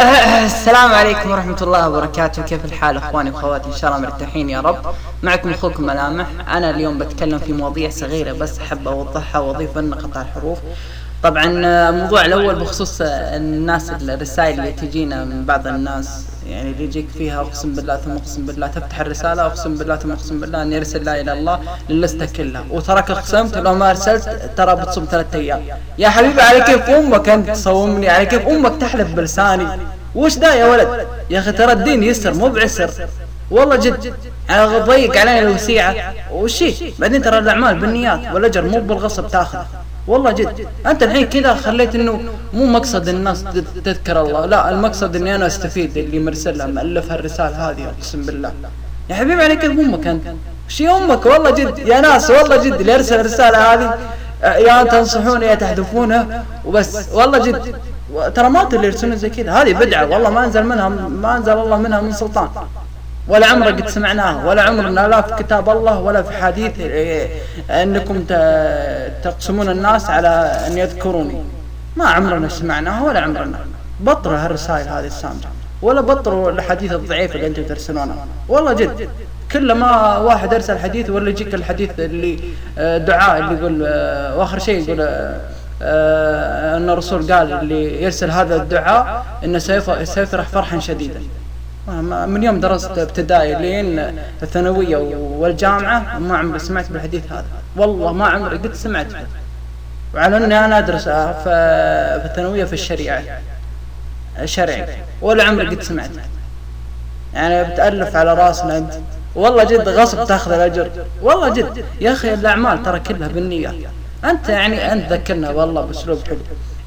السلام عليكم ورحمة الله وبركاته. كيف الحال إخواني وأخواتي؟ إن شاء الله مرتاحين يا رب. معكم أخوكم ملامح. أنا اليوم بتكلم في مواضيع صغيرة بس أحب أوضحها وأضيف لنا قطع الحروف. طبعا الموضوع الأول بخصوص الناس الرسائل اللي تجينا من بعض الناس يعني اللي يجيك فيها أقسم بالله ثم أقسم بالله تفتح الرسالة أقسم بالله ثم أقسم بالله اني ارسل لا إله إلا الله للسته كلها. وتراك اقسمت لو ما أرسلت ترى بتصوم ثلاثة أيام. يا حبيبي على كيف أمك؟ أنت تصومني على كيف أمك تحلف بلساني؟ وش ذا يا ولد؟ يا أخي ترى الدين يسر مو بعسر. والله جد ضيق علينا الوسيعة. وشي بعدين ترى الأعمال بالنيات والأجر مو بالغصب تاخذ والله جد. أنت الحين كذا خليت إنه مو مقصد الناس تذكر الله. لا المقصد إني أنا أستفيد اللي مرسلها مالفها الرساله هذه أقسم بالله. يا حبيبي عليك أمك أنت. شي أمك؟ والله جد. يا ناس والله جد. اللي أرسل الرسالة هذه يا تنصحونه يا تحذفونه وبس. والله جد. ترى ما اللي يرسلون زي كذا. هذه بدعة. والله ما أنزل منها ما أنزل الله منها من سلطان. ولا عمر قد سمعناها ولا عمرنا لا في كتاب الله ولا في حديث إيه، أنكم تقسمون الناس على أن يذكروني. ما عمرنا سمعناها ولا عمرنا. بطلوا هالرسائل هذه السامجة. ولا بطلوا الحديث الضعيف اللي أنتم ترسلونه. والله جد. كل ما واحد أرسل حديث ولا يجيك الحديث اللي آه، دعاء اللي يقول آه، واخر شيء يقول آه، أن الرسول قال اللي يرسل هذا الدعاء إنه سيفرح فرحا شديدا. من يوم درست ابتدائي لين الثانوية والجامعة ما عمري سمعت بالحديث هذا. والله ما عمري قد سمعت به. وعلى أني أنا ادرس في الثانوية في الشريعة شرعي ولا عمري قد سمعت يعني بتألف على راسنا أنت. والله جد غصب تأخذ الأجر. والله جد. يا أخي الأعمال ترى كلها بالنيات أنت يعني أنت ذكرنا والله بأسلوب حلو.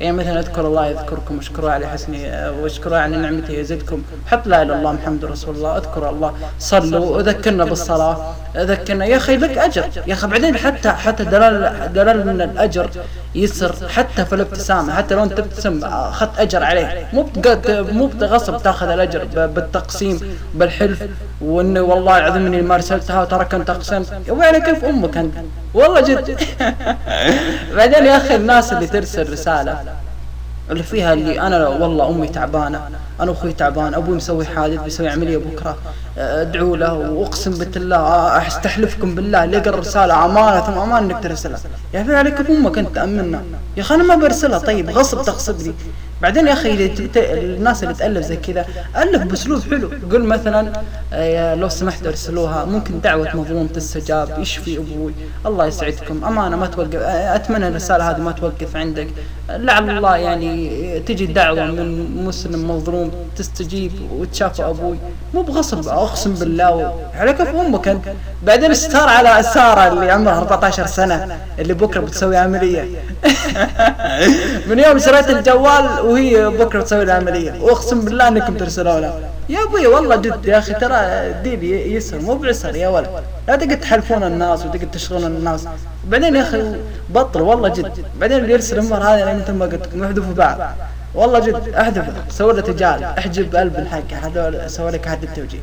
يعني مثلا أذكر الله يذكركم واشكروا على حسنه وأشكروا على نعمته يزدكم. حط لا إله إلا الله محمد رسول الله أذكر الله. صلوا وذكرنا بالصلاة ذكرنا يا أخي لك أجر. يا أخي بعدين حتى حتى دلال دلال من الأجر يسر حتى في الابتسامة حتى لو أنت تبتسم أخذت أجر عليه. مو مو بغصب تأخذ الأجر بالتقسيم بالحلف. وانه والله العظيم إني ما أرسلتها وترى كنت اقسمت وعلى كيف أمك أنت؟ والله جد. بعدين يا أخي الناس اللي ترسل رسالة اللي فيها اللي أنا والله أمي تعبانة أنا واخوي تعبان أبوي مسوي حادث بيسوي عملية بكرة. ادعوا له وأقسم بالله أستحلفكم بالله اللي يقرا رساله أمانة ثم امانه إنك ترسلها. يا أخي عليك أمك أنت تامنها يا أخي أنا ما برسلها. طيب غصب تغصبني بعدين يا أخي الناس اللي تألف زي كذا ألف بأسلوب حلو. قل مثلا آه، لو سمحت أرسلوها ممكن دعوة مظلوم تستجاب يشفي أبوي؟ الله يسعدكم. أمانة ما توقف آه، أتمنى الرسالة هذه ما توقف عندك. لعل الله يعني تجي دعوة من مسلم مظلوم تستجيب وتشافى أبوي. مو بغصب أقسم بالله على كيف أمك أنت. بعدين استار على سارة اللي عمرها 14 سنة اللي بكرة بتسوي عملية. من يوم شريت الجوال وهي بكرة تسوي العملية وأقسم بالله انكم ترسلونه يا أبوي والله جد يا أخي ترى الدين يسر مو بعسر يا ولد. لا تقعد تحلفون الناس وتقعد تشغلون الناس. بعدين يا أخي بطل والله جد. بعدين اللي يرسل المر هذا مثل ما قلت لكم يحذفوا بعض. والله جد احذفه سوي له تجارب أحجب قلب الحق. هذول سوي لك حد التوجيه.